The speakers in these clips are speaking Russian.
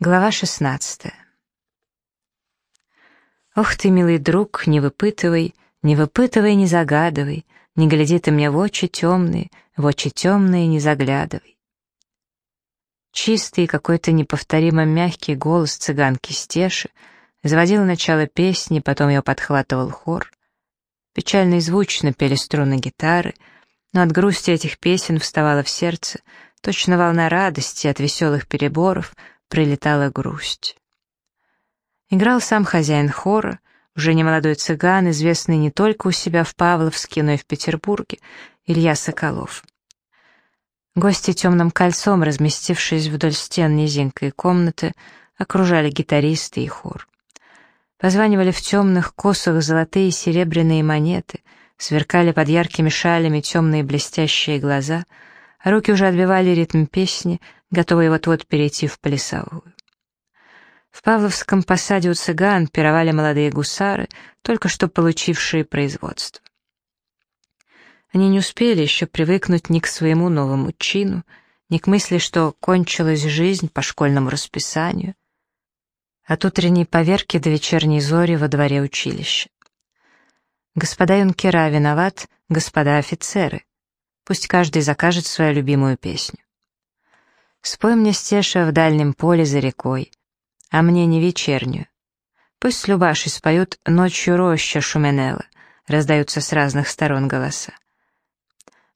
Глава 16 Ох ты, милый друг, не выпытывай, не выпытывай, не загадывай, не гляди ты мне в очи темные, в очи темные не заглядывай. Чистый, какой-то неповторимо мягкий голос цыганки Стеши заводил начало песни, потом ее подхватывал хор. Печально и звучно пели струны гитары, но от грусти этих песен вставала в сердце точно волна радости от веселых переборов — прилетала грусть. Играл сам хозяин хора, уже немолодой цыган, известный не только у себя в Павловске, но и в Петербурге, Илья Соколов. Гости темным кольцом, разместившись вдоль стен низенькой комнаты, окружали гитаристы и хор. Позванивали в темных косах золотые и серебряные монеты, сверкали под яркими шалями темные блестящие глаза, руки уже отбивали ритм песни — готовые вот-вот перейти в плясовую. В Павловском посаде у цыган пировали молодые гусары, только что получившие производство. Они не успели еще привыкнуть ни к своему новому чину, ни к мысли, что кончилась жизнь по школьному расписанию, от утренней поверки до вечерней зори во дворе училища. Господа юнкера виноват, господа офицеры. Пусть каждый закажет свою любимую песню. Спой мне, Стеша, в дальнем поле за рекой, а мне не вечернюю. Пусть с Любашей споют «Ночью роща Шуменела», раздаются с разных сторон голоса.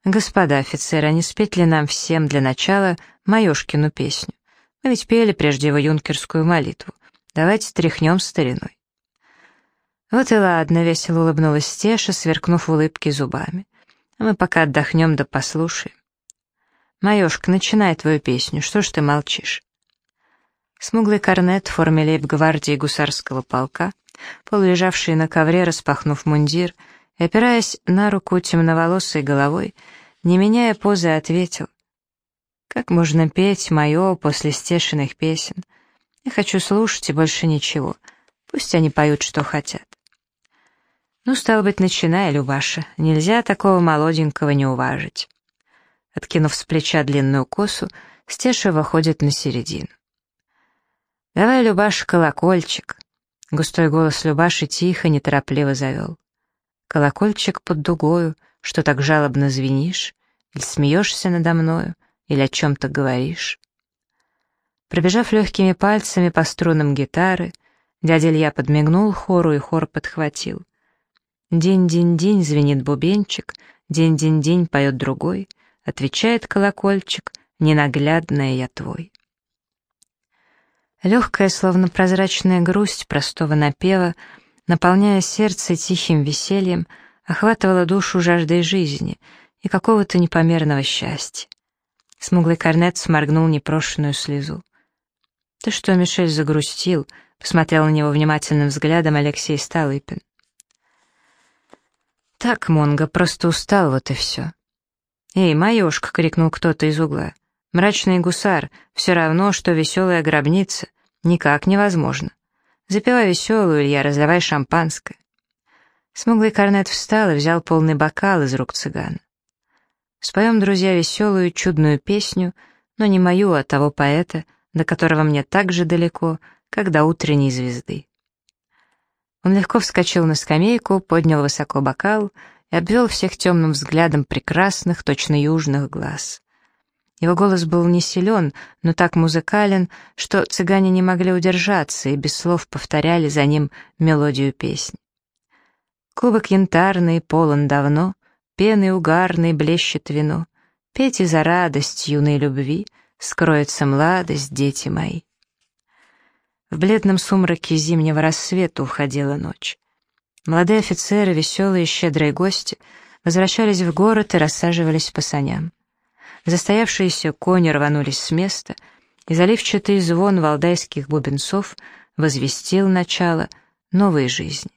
Господа офицеры, а не спеть ли нам всем для начала Маёшкину песню? Мы ведь пели прежде его юнкерскую молитву. Давайте тряхнем стариной. Вот и ладно, весело улыбнулась Стеша, сверкнув в улыбке зубами. А мы пока отдохнем да послушаем. «Маёшка, начинай твою песню, что ж ты молчишь?» Смуглый корнет в форме лейб-гвардии гусарского полка, полулежавший на ковре, распахнув мундир, и, опираясь на руку темноволосой головой, не меняя позы, ответил. «Как можно петь мое после стешенных песен? Я хочу слушать и больше ничего. Пусть они поют, что хотят». «Ну, стало быть, начинай, Любаша. Нельзя такого молоденького не уважить». Откинув с плеча длинную косу, Стеша выходит на середину. «Давай, Любаш, колокольчик!» Густой голос Любаши тихо, неторопливо завел. «Колокольчик под дугою, что так жалобно звенишь, или смеешься надо мною, или о чем-то говоришь?» Пробежав легкими пальцами по струнам гитары, дядя Илья подмигнул хору, и хор подхватил. «День-день-день» звенит бубенчик, «день-день-день» поет другой — Отвечает колокольчик, ненаглядная я твой. Легкая, словно прозрачная грусть простого напева, наполняя сердце тихим весельем, охватывала душу жаждой жизни и какого-то непомерного счастья. Смуглый корнет сморгнул непрошенную слезу. «Ты что, Мишель, загрустил?» — посмотрел на него внимательным взглядом Алексей Столыпин. «Так, Монго, просто устал, вот и все. «Эй, Маёшка!» — крикнул кто-то из угла. «Мрачный гусар, все равно, что веселая гробница. Никак невозможно. Запивай веселую, Илья, разливай шампанское». Смуглый корнет встал и взял полный бокал из рук цыгана. Споем, друзья, веселую, чудную песню, но не мою, а того поэта, до которого мне так же далеко, как до утренней звезды. Он легко вскочил на скамейку, поднял высоко бокал и обвел всех темным взглядом прекрасных, точно южных глаз. Его голос был не силен, но так музыкален, что цыгане не могли удержаться и без слов повторяли за ним мелодию песни. Кубок янтарный полон давно, пены угарной блещет вино. Пейте за радость юной любви, скроется младость, дети мои. В бледном сумраке зимнего рассвета уходила ночь. Молодые офицеры, веселые, щедрые гости возвращались в город и рассаживались по саням. Застоявшиеся кони рванулись с места, и заливчатый звон валдайских бубенцов возвестил начало новой жизни.